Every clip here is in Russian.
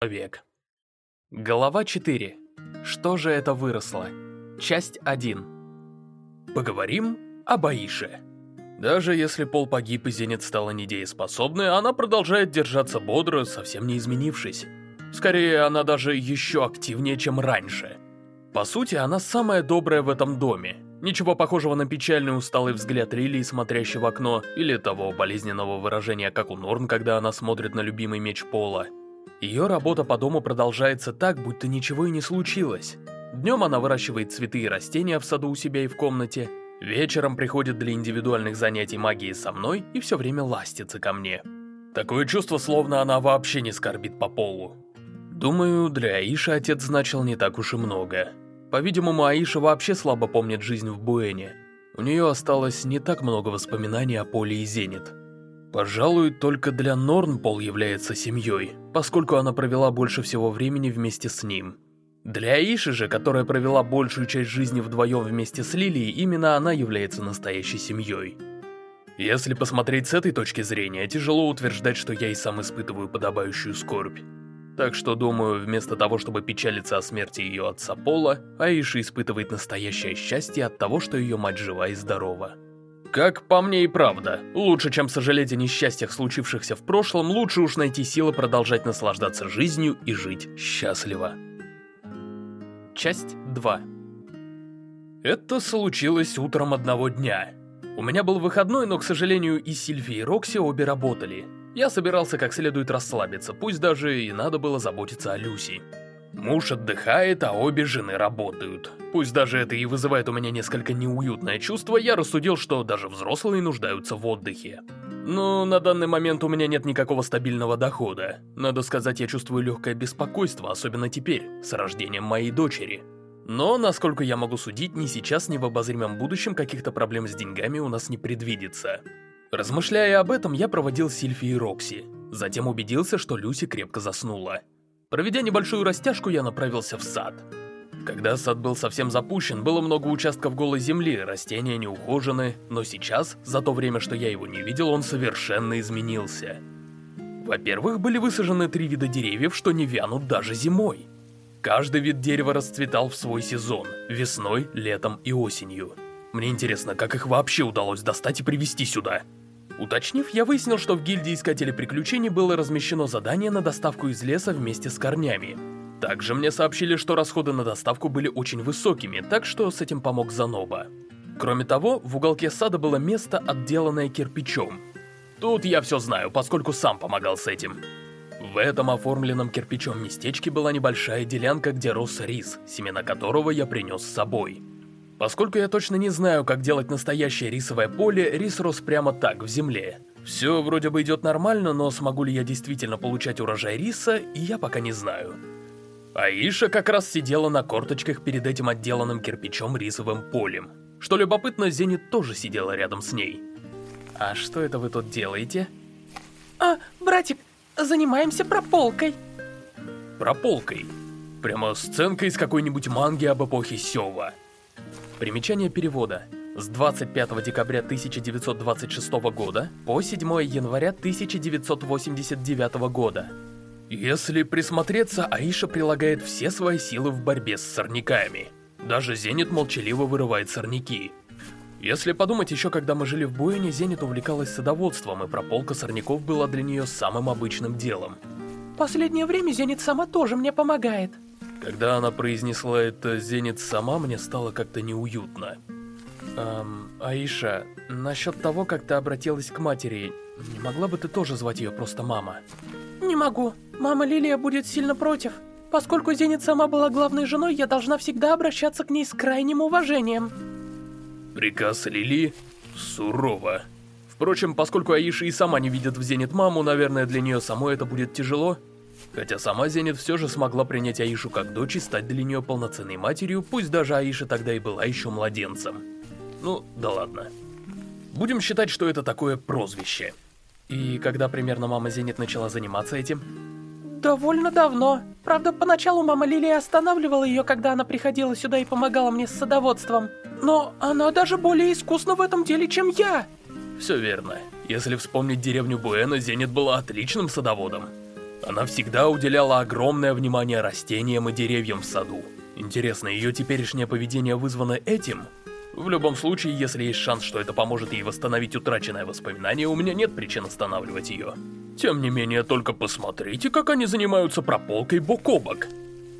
человек. Глава 4. Что же это выросло? Часть 1. Поговорим об Аише. Даже если Пол погиб и Зенит стала недееспособной, она продолжает держаться бодро, совсем не изменившись. Скорее, она даже еще активнее, чем раньше. По сути, она самая добрая в этом доме. Ничего похожего на печальный усталый взгляд Лилии, смотрящей в окно, или того болезненного выражения, как у Норн, когда она смотрит на любимый меч Пола. Ее работа по дому продолжается так, будто ничего и не случилось. Днем она выращивает цветы и растения в саду у себя и в комнате, вечером приходит для индивидуальных занятий магией со мной и все время ластится ко мне. Такое чувство, словно она вообще не скорбит по полу. Думаю, для Аиши отец значил не так уж и много. По-видимому, Аиша вообще слабо помнит жизнь в Буэне. У нее осталось не так много воспоминаний о Поле и Зенит. Пожалуй, только для Норн Пол является семьей, поскольку она провела больше всего времени вместе с ним. Для Аиши же, которая провела большую часть жизни вдвоем вместе с Лилией, именно она является настоящей семьей. Если посмотреть с этой точки зрения, тяжело утверждать, что я и сам испытываю подобающую скорбь. Так что, думаю, вместо того, чтобы печалиться о смерти ее отца Пола, Аиша испытывает настоящее счастье от того, что ее мать жива и здорова. Как по мне и правда, лучше, чем сожалеть о несчастьях, случившихся в прошлом, лучше уж найти силы продолжать наслаждаться жизнью и жить счастливо. Часть 2 Это случилось утром одного дня. У меня был выходной, но, к сожалению, и Сильви, и Рокси обе работали. Я собирался как следует расслабиться, пусть даже и надо было заботиться о Люси. Муж отдыхает, а обе жены работают. Пусть даже это и вызывает у меня несколько неуютное чувство, я рассудил, что даже взрослые нуждаются в отдыхе. Но на данный момент у меня нет никакого стабильного дохода. Надо сказать, я чувствую легкое беспокойство, особенно теперь, с рождением моей дочери. Но, насколько я могу судить, ни сейчас, ни в обозримом будущем каких-то проблем с деньгами у нас не предвидится. Размышляя об этом, я проводил Сильфи и Рокси. Затем убедился, что Люси крепко заснула. Проведя небольшую растяжку, я направился в сад. Когда сад был совсем запущен, было много участков голой земли, растения не ухожены, но сейчас, за то время, что я его не видел, он совершенно изменился. Во-первых, были высажены три вида деревьев, что не вянут даже зимой. Каждый вид дерева расцветал в свой сезон – весной, летом и осенью. Мне интересно, как их вообще удалось достать и привезти сюда? Уточнив, я выяснил, что в гильдии Искателей Приключений было размещено задание на доставку из леса вместе с корнями. Также мне сообщили, что расходы на доставку были очень высокими, так что с этим помог Заноба. Кроме того, в уголке сада было место, отделанное кирпичом. Тут я все знаю, поскольку сам помогал с этим. В этом оформленном кирпичом местечке была небольшая делянка, где рос рис, семена которого я принес с собой. Поскольку я точно не знаю, как делать настоящее рисовое поле, рис рос прямо так, в земле. Все вроде бы идет нормально, но смогу ли я действительно получать урожай риса, я пока не знаю. Аиша как раз сидела на корточках перед этим отделанным кирпичом рисовым полем. Что любопытно, Зенит тоже сидела рядом с ней. «А что это вы тут делаете?» «А, братик, занимаемся прополкой». «Прополкой?» Прямо сценка из какой-нибудь манги об эпохе Сёва. Примечание перевода. С 25 декабря 1926 года по 7 января 1989 года. Если присмотреться, Аиша прилагает все свои силы в борьбе с сорняками. Даже Зенит молчаливо вырывает сорняки. Если подумать, еще когда мы жили в Буэне, Зенит увлекалась садоводством, и прополка сорняков была для нее самым обычным делом. Последнее время Зенит сама тоже мне помогает. Когда она произнесла это «Зенит сама», мне стало как-то неуютно. Эм, Аиша, насчет того, как ты обратилась к матери, не могла бы ты тоже звать ее просто мама? Не могу. Мама Лилия будет сильно против. Поскольку Зенит сама была главной женой, я должна всегда обращаться к ней с крайним уважением. Приказ Лили сурово. Впрочем, поскольку Аиша и сама не видит в Зенит маму, наверное, для нее самой это будет тяжело. Хотя сама Зенит все же смогла принять Аишу как дочь и стать для нее полноценной матерью, пусть даже Аиша тогда и была еще младенцем. Ну, да ладно. Будем считать, что это такое прозвище. И когда примерно мама Зенит начала заниматься этим? Довольно давно. Правда, поначалу мама Лилия останавливала ее, когда она приходила сюда и помогала мне с садоводством. Но она даже более искусна в этом деле, чем я. Все верно. Если вспомнить деревню Буэна, Зенит была отличным садоводом. Она всегда уделяла огромное внимание растениям и деревьям в саду. Интересно, ее теперешнее поведение вызвано этим? В любом случае, если есть шанс, что это поможет ей восстановить утраченное воспоминание, у меня нет причин останавливать ее. Тем не менее, только посмотрите, как они занимаются прополкой бок о бок.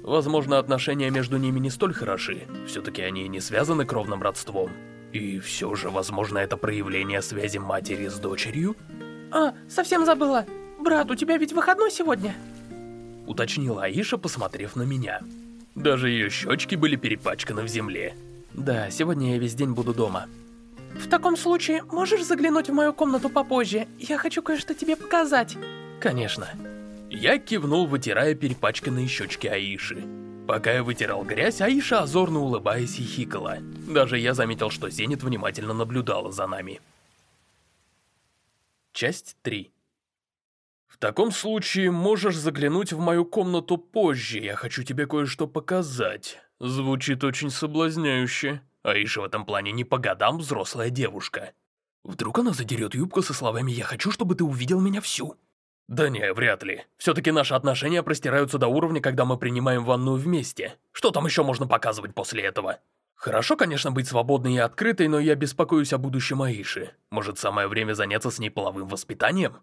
Возможно, отношения между ними не столь хороши, все-таки они не связаны кровным родством. И все же, возможно, это проявление связи матери с дочерью? А, совсем забыла. Брат, у тебя ведь выходной сегодня? Уточнила Аиша, посмотрев на меня. Даже ее щечки были перепачканы в земле. Да, сегодня я весь день буду дома. В таком случае, можешь заглянуть в мою комнату попозже? Я хочу кое-что тебе показать. Конечно. Я кивнул, вытирая перепачканные щечки Аиши. Пока я вытирал грязь, Аиша озорно улыбаясь хихикала. Даже я заметил, что Зенит внимательно наблюдала за нами. Часть 3 В таком случае можешь заглянуть в мою комнату позже, я хочу тебе кое-что показать. Звучит очень соблазняюще. Аиша в этом плане не по годам взрослая девушка. Вдруг она задерет юбку со словами «Я хочу, чтобы ты увидел меня всю». Да не, вряд ли. Все-таки наши отношения простираются до уровня, когда мы принимаем ванную вместе. Что там еще можно показывать после этого? Хорошо, конечно, быть свободной и открытой, но я беспокоюсь о будущем Аиши. Может, самое время заняться с ней половым воспитанием?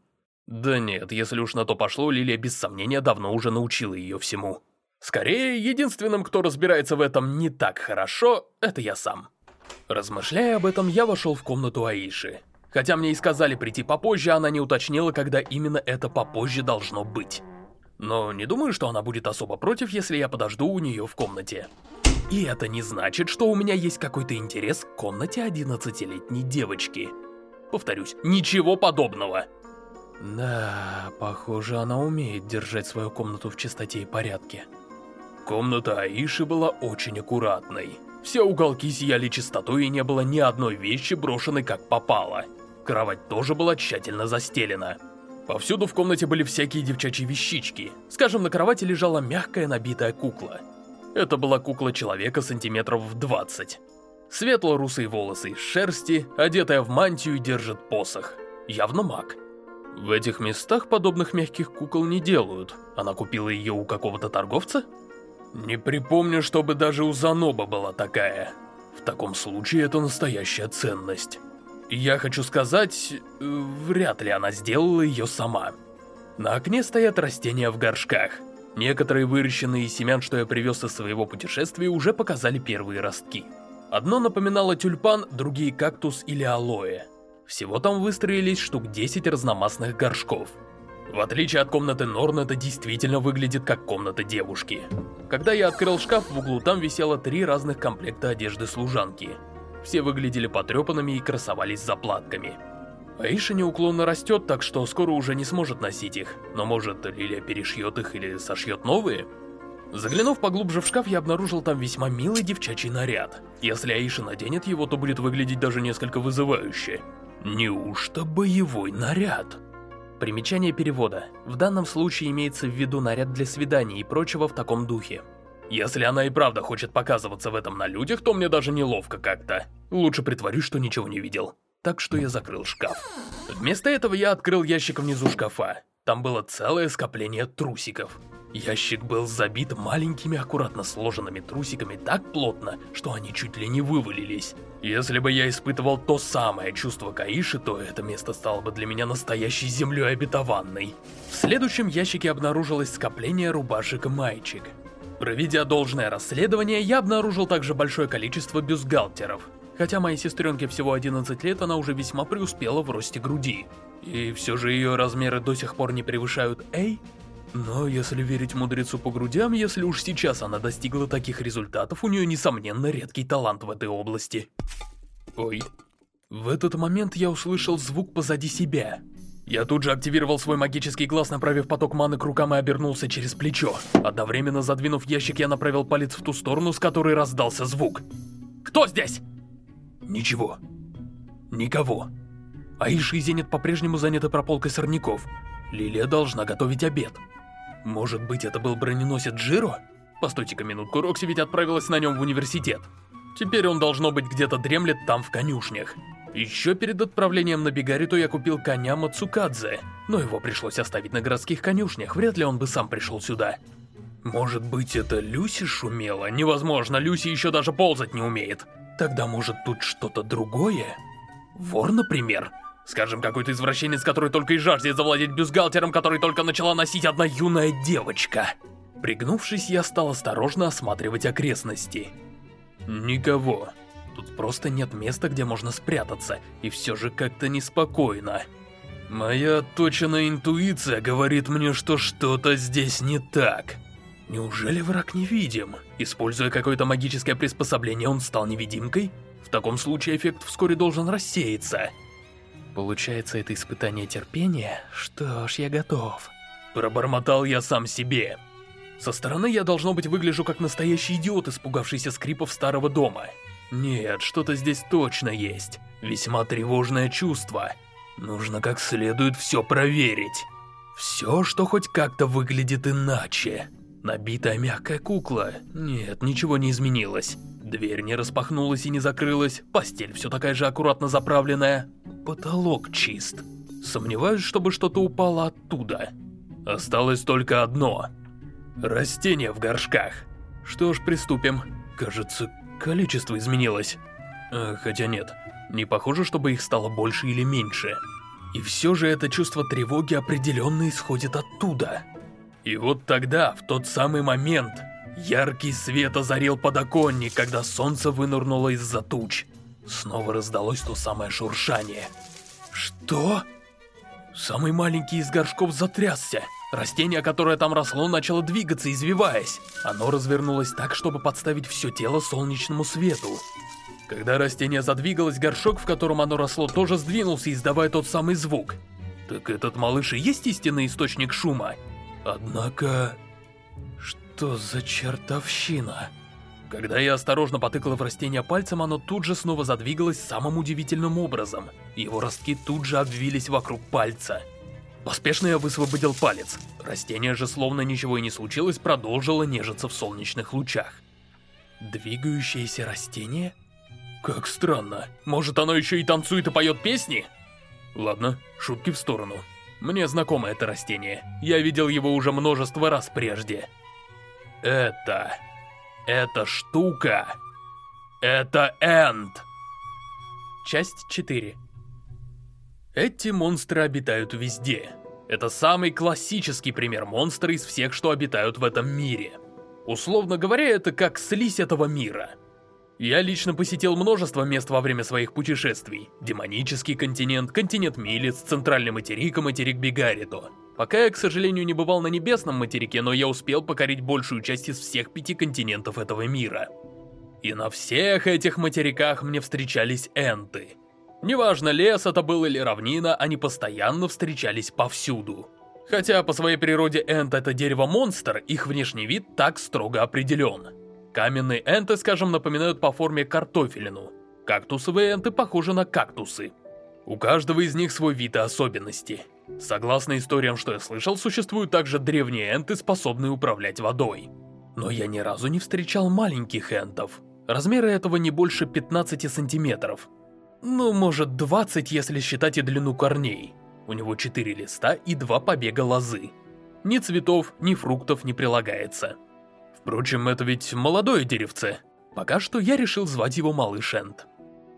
Да нет, если уж на то пошло, Лилия без сомнения давно уже научила ее всему. Скорее, единственным, кто разбирается в этом не так хорошо, это я сам. Размышляя об этом, я вошел в комнату Аиши. Хотя мне и сказали прийти попозже, она не уточнила, когда именно это попозже должно быть. Но не думаю, что она будет особо против, если я подожду у нее в комнате. И это не значит, что у меня есть какой-то интерес к комнате 11-летней девочки. Повторюсь, ничего подобного. Да, похоже, она умеет держать свою комнату в чистоте и порядке. Комната Аиши была очень аккуратной. Все уголки сияли чистотой и не было ни одной вещи брошенной как попало. Кровать тоже была тщательно застелена. Повсюду в комнате были всякие девчачьи вещички. Скажем, на кровати лежала мягкая набитая кукла. Это была кукла человека сантиметров в 20. Светло-русые волосы из шерсти, одетая в мантию, держит посох. Явно маг. В этих местах подобных мягких кукол не делают. Она купила ее у какого-то торговца? Не припомню, чтобы даже у Заноба была такая. В таком случае это настоящая ценность. Я хочу сказать, э, вряд ли она сделала ее сама. На окне стоят растения в горшках. Некоторые выращенные из семян, что я привез из своего путешествия, уже показали первые ростки. Одно напоминало тюльпан, другие кактус или алоэ. Всего там выстроились штук 10 разномастных горшков. В отличие от комнаты Норн, это действительно выглядит как комната девушки. Когда я открыл шкаф, в углу там висело три разных комплекта одежды служанки – все выглядели потрепанными и красовались заплатками. Аиша неуклонно растет, так что скоро уже не сможет носить их. Но может, Лилия перешьет их или сошьет новые? Заглянув поглубже в шкаф, я обнаружил там весьма милый девчачий наряд. Если Аиша наденет его, то будет выглядеть даже несколько вызывающе. Неужто боевой наряд? Примечание перевода. В данном случае имеется в виду наряд для свиданий и прочего в таком духе. Если она и правда хочет показываться в этом на людях, то мне даже неловко как-то. Лучше притворюсь, что ничего не видел. Так что я закрыл шкаф. Вместо этого я открыл ящик внизу шкафа. Там было целое скопление трусиков. Ящик был забит маленькими аккуратно сложенными трусиками так плотно, что они чуть ли не вывалились. Если бы я испытывал то самое чувство Каиши, то это место стало бы для меня настоящей землей обетованной. В следующем ящике обнаружилось скопление рубашек и маечек. Проведя должное расследование, я обнаружил также большое количество бюстгальтеров. Хотя моей сестренке всего 11 лет, она уже весьма преуспела в росте груди. И все же ее размеры до сих пор не превышают «Эй». Но если верить мудрецу по грудям, если уж сейчас она достигла таких результатов, у нее, несомненно, редкий талант в этой области. Ой. В этот момент я услышал звук позади себя. Я тут же активировал свой магический глаз, направив поток маны к рукам и обернулся через плечо. Одновременно задвинув ящик, я направил палец в ту сторону, с которой раздался звук. «Кто здесь?» «Ничего. Никого. Аиша и Зенит по-прежнему заняты прополкой сорняков. Лилия должна готовить обед. Может быть, это был броненосец Джиро? Постойте-ка минутку, Рокси ведь отправилась на нем в университет. Теперь он, должно быть, где-то дремлет там в конюшнях. Еще перед отправлением на Бигариту я купил коня Мацукадзе, но его пришлось оставить на городских конюшнях, вряд ли он бы сам пришел сюда. Может быть, это Люси шумела? Невозможно, Люси еще даже ползать не умеет. Тогда может тут что-то другое? Вор, например? Скажем, какой-то извращенец, который только и жаждет завладеть бюстгальтером, который только начала носить одна юная девочка. Пригнувшись, я стал осторожно осматривать окрестности. Никого. Тут просто нет места, где можно спрятаться, и все же как-то неспокойно. Моя точная интуиция говорит мне, что что-то здесь не так. Неужели враг невидим? Используя какое-то магическое приспособление, он стал невидимкой? В таком случае эффект вскоре должен рассеяться. Получается, это испытание терпения? Что ж, я готов. Пробормотал я сам себе. Со стороны я, должно быть, выгляжу как настоящий идиот, испугавшийся скрипов старого дома. Нет, что-то здесь точно есть. Весьма тревожное чувство. Нужно как следует все проверить. Все, что хоть как-то выглядит иначе. Набитая мягкая кукла. Нет, ничего не изменилось. Дверь не распахнулась и не закрылась, постель все такая же аккуратно заправленная. Потолок чист. Сомневаюсь, чтобы что-то упало оттуда. Осталось только одно. Растения в горшках. Что ж, приступим. Кажется, количество изменилось. Э, хотя нет, не похоже, чтобы их стало больше или меньше. И все же это чувство тревоги определенно исходит оттуда. И вот тогда, в тот самый момент, яркий свет озарил подоконник, когда солнце вынырнуло из-за туч. Снова раздалось то самое шуршание. Что? Самый маленький из горшков затрясся. Растение, которое там росло, начало двигаться, извиваясь. Оно развернулось так, чтобы подставить все тело солнечному свету. Когда растение задвигалось, горшок, в котором оно росло, тоже сдвинулся, издавая тот самый звук. Так этот малыш и есть истинный источник шума? Однако... Что за чертовщина? Когда я осторожно потыкал в растение пальцем, оно тут же снова задвигалось самым удивительным образом. Его ростки тут же обвились вокруг пальца. Поспешно я высвободил палец. Растение же, словно ничего и не случилось, продолжило нежиться в солнечных лучах. Двигающееся растение? Как странно. Может, оно еще и танцует и поет песни? Ладно, шутки в сторону. Мне знакомо это растение. Я видел его уже множество раз прежде. Это... Это штука... Это Энд. Часть 4 Эти монстры обитают везде. Это самый классический пример монстра из всех, что обитают в этом мире. Условно говоря, это как слизь этого мира – я лично посетил множество мест во время своих путешествий. Демонический континент, континент Милец, центральный материк и материк Бигарито. Пока я, к сожалению, не бывал на небесном материке, но я успел покорить большую часть из всех пяти континентов этого мира. И на всех этих материках мне встречались энты. Неважно, лес это был или равнина, они постоянно встречались повсюду. Хотя по своей природе энт это дерево-монстр, их внешний вид так строго определен. Каменные энты, скажем, напоминают по форме картофелину. Кактусовые энты похожи на кактусы. У каждого из них свой вид и особенности. Согласно историям, что я слышал, существуют также древние энты, способные управлять водой. Но я ни разу не встречал маленьких энтов. Размеры этого не больше 15 сантиметров. Ну, может 20, если считать и длину корней. У него 4 листа и 2 побега лозы. Ни цветов, ни фруктов не прилагается. Впрочем, это ведь молодое деревце. Пока что я решил звать его Малыш Энд.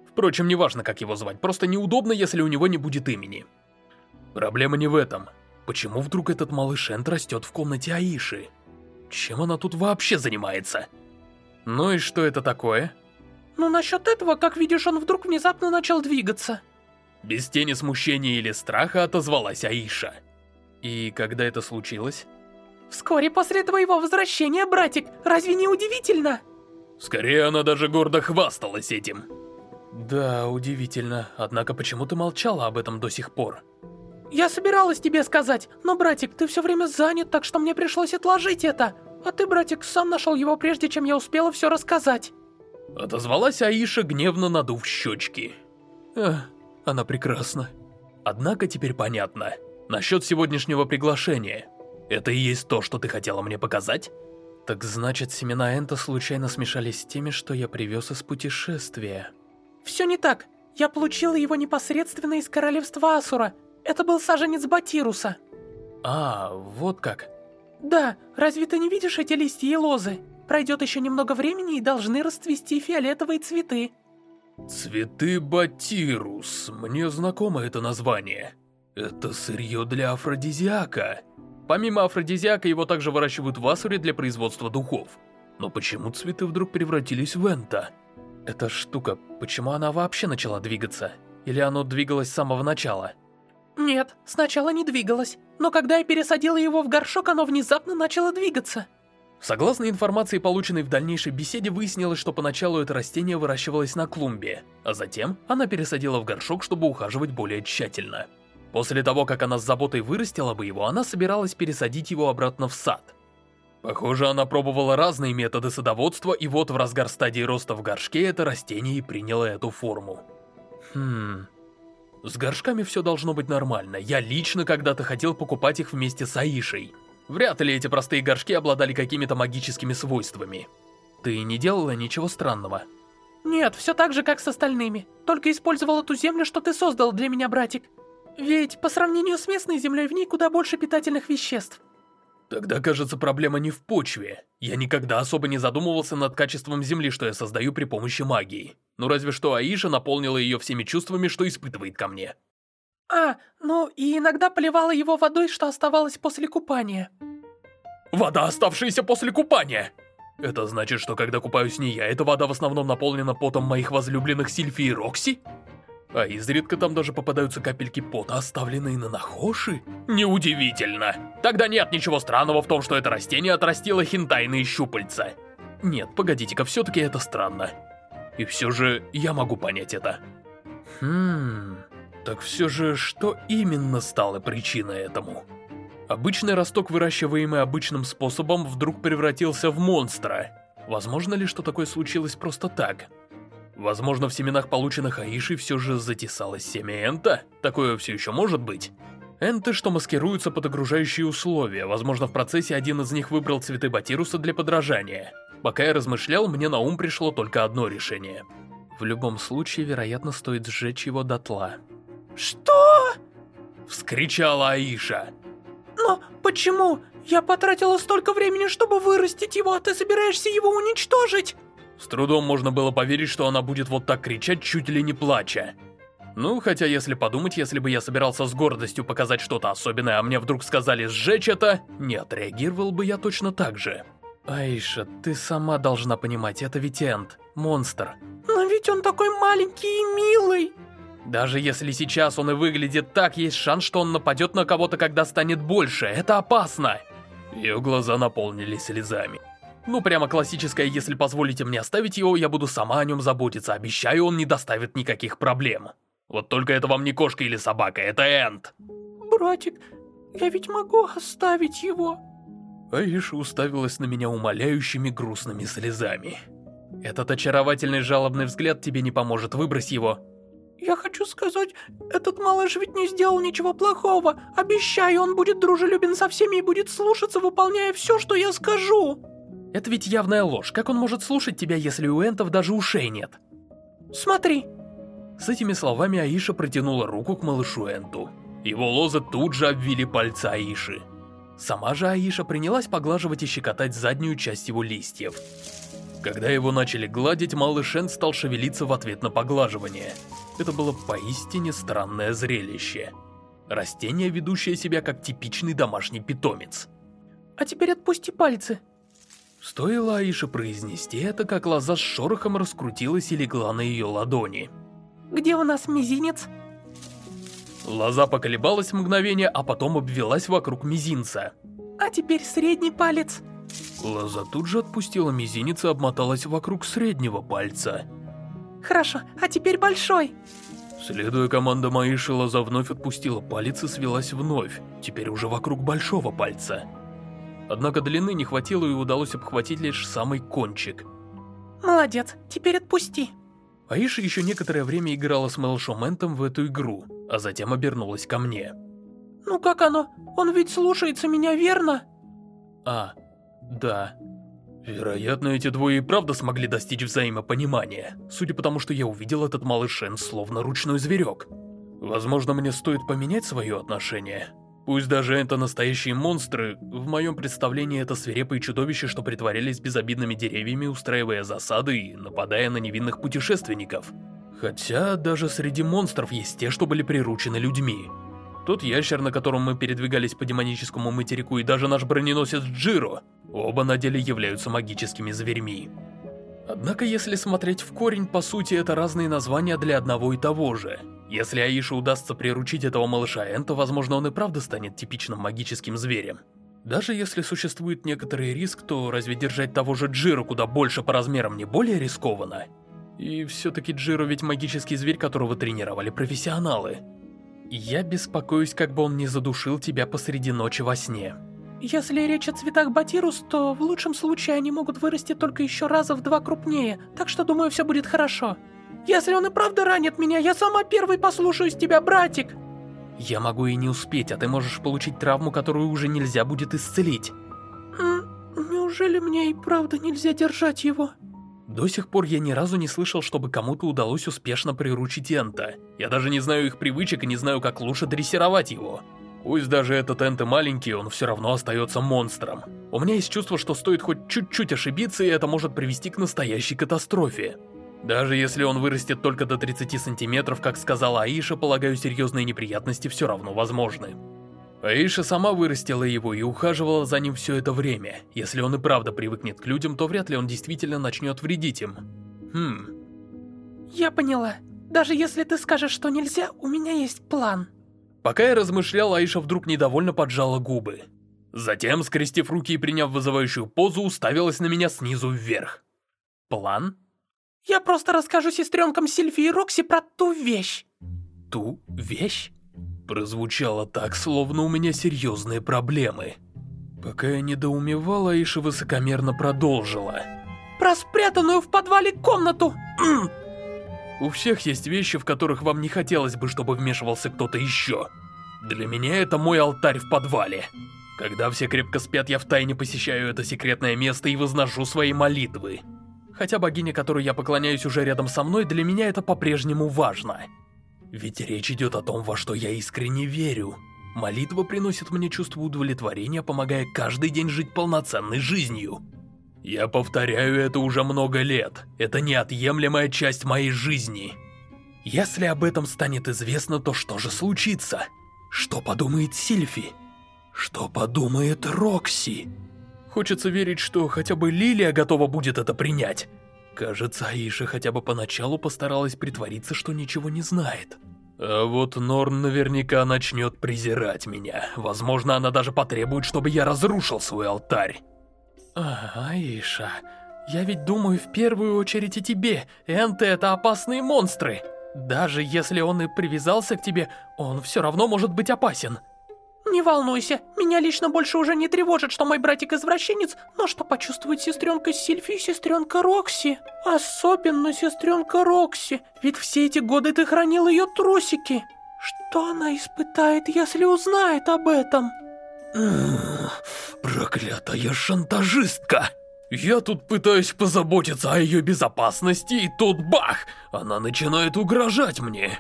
Впрочем, неважно, как его звать, просто неудобно, если у него не будет имени. Проблема не в этом. Почему вдруг этот Малыш Энд растет в комнате Аиши? Чем она тут вообще занимается? Ну и что это такое? Ну, насчет этого, как видишь, он вдруг внезапно начал двигаться. Без тени смущения или страха отозвалась Аиша. И когда это случилось? Вскоре после твоего возвращения, братик, разве не удивительно? Скорее, она даже гордо хвасталась этим. Да, удивительно. Однако почему ты молчала об этом до сих пор? Я собиралась тебе сказать, но, братик, ты все время занят, так что мне пришлось отложить это. А ты, братик, сам нашел его прежде, чем я успела все рассказать. Отозвалась Аиша, гневно надув щечки. Эх, она прекрасна. Однако теперь понятно. Насчет сегодняшнего приглашения. Это и есть то, что ты хотела мне показать? Так значит, семена Энта случайно смешались с теми, что я привез из путешествия. Все не так. Я получила его непосредственно из королевства Асура. Это был саженец Батируса. А, вот как. Да, разве ты не видишь эти листья и лозы? Пройдет еще немного времени и должны расцвести фиолетовые цветы. Цветы Батирус. Мне знакомо это название. Это сырье для афродизиака. Помимо афродизиака, его также выращивают в Асуре для производства духов. Но почему цветы вдруг превратились в энта? Эта штука, почему она вообще начала двигаться? Или оно двигалось с самого начала? Нет, сначала не двигалось. Но когда я пересадила его в горшок, оно внезапно начало двигаться. Согласно информации, полученной в дальнейшей беседе, выяснилось, что поначалу это растение выращивалось на клумбе, а затем она пересадила в горшок, чтобы ухаживать более тщательно. После того, как она с заботой вырастила бы его, она собиралась пересадить его обратно в сад. Похоже, она пробовала разные методы садоводства, и вот в разгар стадии роста в горшке это растение и приняло эту форму. Хм... С горшками все должно быть нормально. Я лично когда-то хотел покупать их вместе с Аишей. Вряд ли эти простые горшки обладали какими-то магическими свойствами. Ты не делала ничего странного? Нет, все так же, как с остальными. Только использовала ту землю, что ты создал для меня, братик. Ведь по сравнению с местной землей в ней куда больше питательных веществ. Тогда, кажется, проблема не в почве. Я никогда особо не задумывался над качеством земли, что я создаю при помощи магии. Ну разве что Аиша наполнила ее всеми чувствами, что испытывает ко мне. А, ну и иногда поливала его водой, что оставалось после купания. Вода, оставшаяся после купания! Это значит, что когда купаюсь не я, эта вода в основном наполнена потом моих возлюбленных Сильфи и Рокси? А изредка там даже попадаются капельки пота, оставленные на Нахоши? Неудивительно. Тогда нет ничего странного в том, что это растение отрастило хентайные щупальца. Нет, погодите-ка, все-таки это странно. И все же я могу понять это. Хм... Так все же, что именно стало причиной этому? Обычный росток, выращиваемый обычным способом, вдруг превратился в монстра. Возможно ли, что такое случилось просто так? Возможно, в семенах, полученных Аишей, все же затесалось семя Энта? Такое все еще может быть? Энты, что маскируются под окружающие условия. Возможно, в процессе один из них выбрал цветы Батируса для подражания. Пока я размышлял, мне на ум пришло только одно решение. В любом случае, вероятно, стоит сжечь его дотла. «Что?» Вскричала Аиша. «Но почему? Я потратила столько времени, чтобы вырастить его, а ты собираешься его уничтожить?» С трудом можно было поверить, что она будет вот так кричать, чуть ли не плача. Ну, хотя если подумать, если бы я собирался с гордостью показать что-то особенное, а мне вдруг сказали сжечь это, не отреагировал бы я точно так же. Аиша, ты сама должна понимать, это ведь Энд, монстр. Но ведь он такой маленький и милый. Даже если сейчас он и выглядит так, есть шанс, что он нападет на кого-то, когда станет больше. Это опасно. Ее глаза наполнились слезами. Ну, прямо классическое, если позволите мне оставить его, я буду сама о нем заботиться. Обещаю, он не доставит никаких проблем. Вот только это вам не кошка или собака, это Энд. Братик, я ведь могу оставить его. Аиша уставилась на меня умоляющими грустными слезами. Этот очаровательный жалобный взгляд тебе не поможет, выбрось его. Я хочу сказать, этот малыш ведь не сделал ничего плохого. Обещаю, он будет дружелюбен со всеми и будет слушаться, выполняя все, что я скажу. Это ведь явная ложь. Как он может слушать тебя, если у энтов даже ушей нет? Смотри. С этими словами Аиша протянула руку к малышу Энту. Его лозы тут же обвили пальцы Аиши. Сама же Аиша принялась поглаживать и щекотать заднюю часть его листьев. Когда его начали гладить, малыш Энт стал шевелиться в ответ на поглаживание. Это было поистине странное зрелище. Растение, ведущее себя как типичный домашний питомец. А теперь отпусти пальцы. Стоило Аише произнести это, как лоза с шорохом раскрутилась и легла на ее ладони. «Где у нас мизинец?» Лоза поколебалась мгновение, а потом обвелась вокруг мизинца. «А теперь средний палец». Лоза тут же отпустила мизинец и обмоталась вокруг среднего пальца. «Хорошо, а теперь большой». Следуя командам Аиши, Лоза вновь отпустила палец и свелась вновь, теперь уже вокруг большого пальца. Однако длины не хватило и удалось обхватить лишь самый кончик. Молодец, теперь отпусти. Аиша еще некоторое время играла с малышом Энтом в эту игру, а затем обернулась ко мне. Ну как оно? Он ведь слушается меня, верно? А, да. Вероятно, эти двое и правда смогли достичь взаимопонимания, судя по тому, что я увидел этот малыш Шен словно ручной зверек. Возможно, мне стоит поменять свое отношение. Пусть даже это настоящие монстры, в моем представлении это свирепые чудовища, что притворялись безобидными деревьями, устраивая засады и нападая на невинных путешественников. Хотя даже среди монстров есть те, что были приручены людьми. Тот ящер, на котором мы передвигались по демоническому материку, и даже наш броненосец Джиро, оба на деле являются магическими зверьми. Однако, если смотреть в корень, по сути, это разные названия для одного и того же. Если Аише удастся приручить этого малыша Эн, то, возможно, он и правда станет типичным магическим зверем. Даже если существует некоторый риск, то разве держать того же Джиро куда больше по размерам не более рискованно? И все-таки Джиро ведь магический зверь, которого тренировали профессионалы. Я беспокоюсь, как бы он не задушил тебя посреди ночи во сне. Если речь о цветах Батирус, то в лучшем случае они могут вырасти только еще раза в два крупнее, так что думаю, все будет хорошо. Если он и правда ранит меня, я сама первый послушаюсь тебя, братик. Я могу и не успеть, а ты можешь получить травму, которую уже нельзя будет исцелить. Неужели мне и правда нельзя держать его? До сих пор я ни разу не слышал, чтобы кому-то удалось успешно приручить Энта. Я даже не знаю их привычек и не знаю, как лучше дрессировать его. Пусть даже этот Энт и маленький, он все равно остается монстром. У меня есть чувство, что стоит хоть чуть-чуть ошибиться, и это может привести к настоящей катастрофе. Даже если он вырастет только до 30 сантиметров, как сказала Аиша, полагаю, серьезные неприятности все равно возможны. Аиша сама вырастила его и ухаживала за ним все это время. Если он и правда привыкнет к людям, то вряд ли он действительно начнет вредить им. Хм. Я поняла. Даже если ты скажешь, что нельзя, у меня есть план. Пока я размышлял, Аиша вдруг недовольно поджала губы. Затем, скрестив руки и приняв вызывающую позу, уставилась на меня снизу вверх. План? Я просто расскажу сестренкам Сильфи и Рокси про ту вещь. Ту вещь? Прозвучало так, словно у меня серьезные проблемы. Пока я недоумевала, Иша высокомерно продолжила. Про спрятанную в подвале комнату! У всех есть вещи, в которых вам не хотелось бы, чтобы вмешивался кто-то еще. Для меня это мой алтарь в подвале. Когда все крепко спят, я втайне посещаю это секретное место и возношу свои молитвы. Хотя богиня, которой я поклоняюсь уже рядом со мной, для меня это по-прежнему важно. Ведь речь идет о том, во что я искренне верю. Молитва приносит мне чувство удовлетворения, помогая каждый день жить полноценной жизнью. Я повторяю это уже много лет. Это неотъемлемая часть моей жизни. Если об этом станет известно, то что же случится? Что подумает Сильфи? Что подумает Рокси? Хочется верить, что хотя бы Лилия готова будет это принять. Кажется, Аиша хотя бы поначалу постаралась притвориться, что ничего не знает. А вот Норн наверняка начнет презирать меня. Возможно, она даже потребует, чтобы я разрушил свой алтарь. А, Аиша, я ведь думаю в первую очередь о тебе. Энты — это опасные монстры. Даже если он и привязался к тебе, он все равно может быть опасен. Не волнуйся, меня лично больше уже не тревожит, что мой братик извращенец, но что почувствует сестренка Сильфи и сестренка Рокси. Особенно сестренка Рокси, ведь все эти годы ты хранил ее трусики. Что она испытает, если узнает об этом? Проклятая шантажистка! Я тут пытаюсь позаботиться о ее безопасности, и тут бах! Она начинает угрожать мне.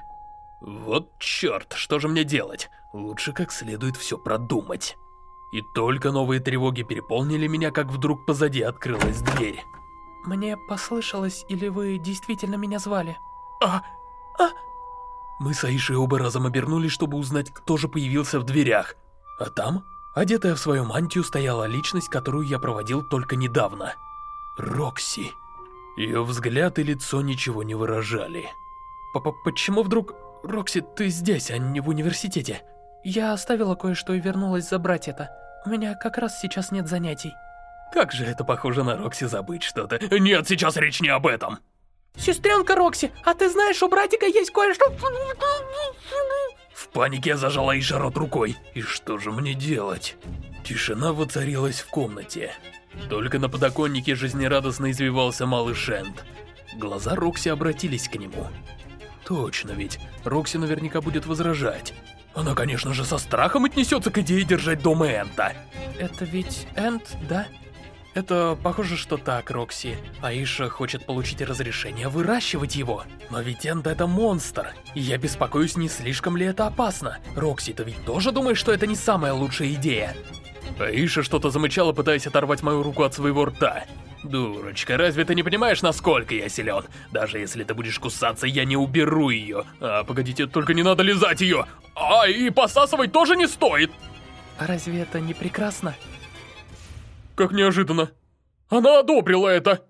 Вот черт, что же мне делать? Лучше как следует все продумать. И только новые тревоги переполнили меня, как вдруг позади открылась дверь. Мне послышалось, или вы действительно меня звали? А? А? Мы с Аишей оба разом обернулись, чтобы узнать, кто же появился в дверях. А там, одетая в свою мантию, стояла личность, которую я проводил только недавно. Рокси. Ее взгляд и лицо ничего не выражали. П -п Почему вдруг... Рокси, ты здесь, а не в университете? Я оставила кое-что и вернулась забрать это. У меня как раз сейчас нет занятий. Как же это похоже на Рокси забыть что-то. Нет, сейчас речь не об этом. Сестренка Рокси, а ты знаешь, у братика есть кое-что... В панике я зажала Аише рот рукой. И что же мне делать? Тишина воцарилась в комнате. Только на подоконнике жизнерадостно извивался малыш Энт. Глаза Рокси обратились к нему. Точно ведь, Рокси наверняка будет возражать. Она, конечно же, со страхом отнесется к идее держать дома Энта. Это ведь Энт, да? Это похоже, что так, Рокси. Аиша хочет получить разрешение выращивать его. Но ведь Энт это монстр. И я беспокоюсь, не слишком ли это опасно. Рокси, ты ведь тоже думаешь, что это не самая лучшая идея? Аиша что-то замычала, пытаясь оторвать мою руку от своего рта. Дурочка, разве ты не понимаешь, насколько я силен? Даже если ты будешь кусаться, я не уберу ее. А, погодите, только не надо лизать ее. А, и посасывать тоже не стоит. А разве это не прекрасно? Как неожиданно. Она одобрила это.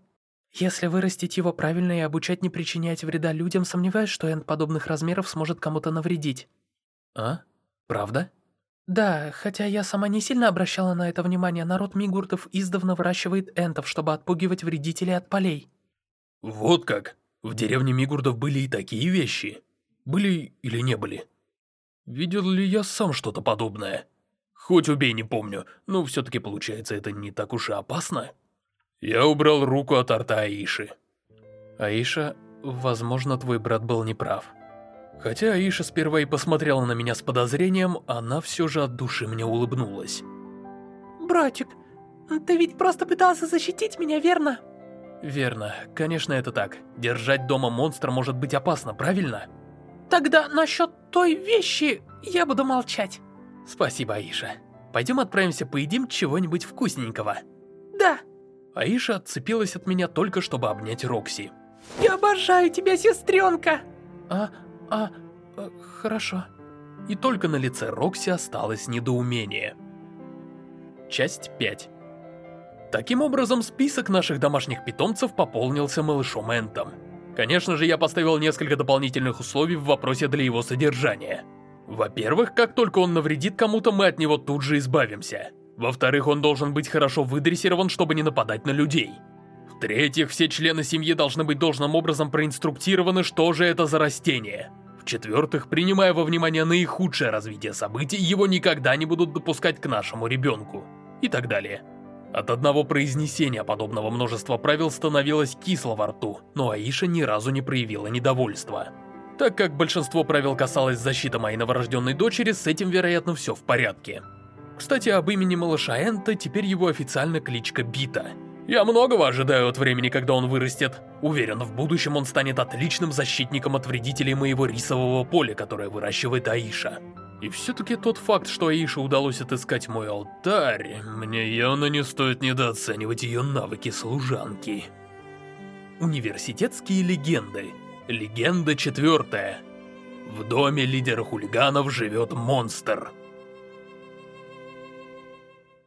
Если вырастить его правильно и обучать не причинять вреда людям, сомневаюсь, что Энд подобных размеров сможет кому-то навредить. А? Правда? Да, хотя я сама не сильно обращала на это внимание, народ Мигуртов издавна выращивает энтов, чтобы отпугивать вредителей от полей. Вот как? В деревне Мигурдов были и такие вещи? Были или не были? Видел ли я сам что-то подобное? Хоть убей, не помню, но все-таки получается это не так уж и опасно. Я убрал руку от рта Аиши. Аиша, возможно, твой брат был неправ. Хотя Аиша сперва и посмотрела на меня с подозрением, она все же от души мне улыбнулась. «Братик, ты ведь просто пытался защитить меня, верно?» «Верно. Конечно, это так. Держать дома монстра может быть опасно, правильно?» «Тогда насчет той вещи я буду молчать». Спасибо, Аиша. Пойдем отправимся поедим чего-нибудь вкусненького. Да. Аиша отцепилась от меня только, чтобы обнять Рокси. Я обожаю тебя, сестренка. А, а, а, хорошо. И только на лице Рокси осталось недоумение. Часть 5 Таким образом, список наших домашних питомцев пополнился малышом Энтом. Конечно же, я поставил несколько дополнительных условий в вопросе для его содержания. Во-первых, как только он навредит кому-то, мы от него тут же избавимся. Во-вторых, он должен быть хорошо выдрессирован, чтобы не нападать на людей. В-третьих, все члены семьи должны быть должным образом проинструктированы, что же это за растение. В-четвертых, принимая во внимание наихудшее развитие событий, его никогда не будут допускать к нашему ребенку. И так далее. От одного произнесения подобного множества правил становилось кисло во рту, но Аиша ни разу не проявила недовольства. Так как большинство правил касалось защиты моей новорожденной дочери, с этим, вероятно, все в порядке. Кстати, об имени малыша Энта теперь его официально кличка Бита. Я многого ожидаю от времени, когда он вырастет. Уверен, в будущем он станет отличным защитником от вредителей моего рисового поля, которое выращивает Аиша. И все-таки тот факт, что Аише удалось отыскать мой алтарь, мне явно не стоит недооценивать ее навыки служанки. Университетские легенды Легенда четвертая. В доме лидера хулиганов живет монстр.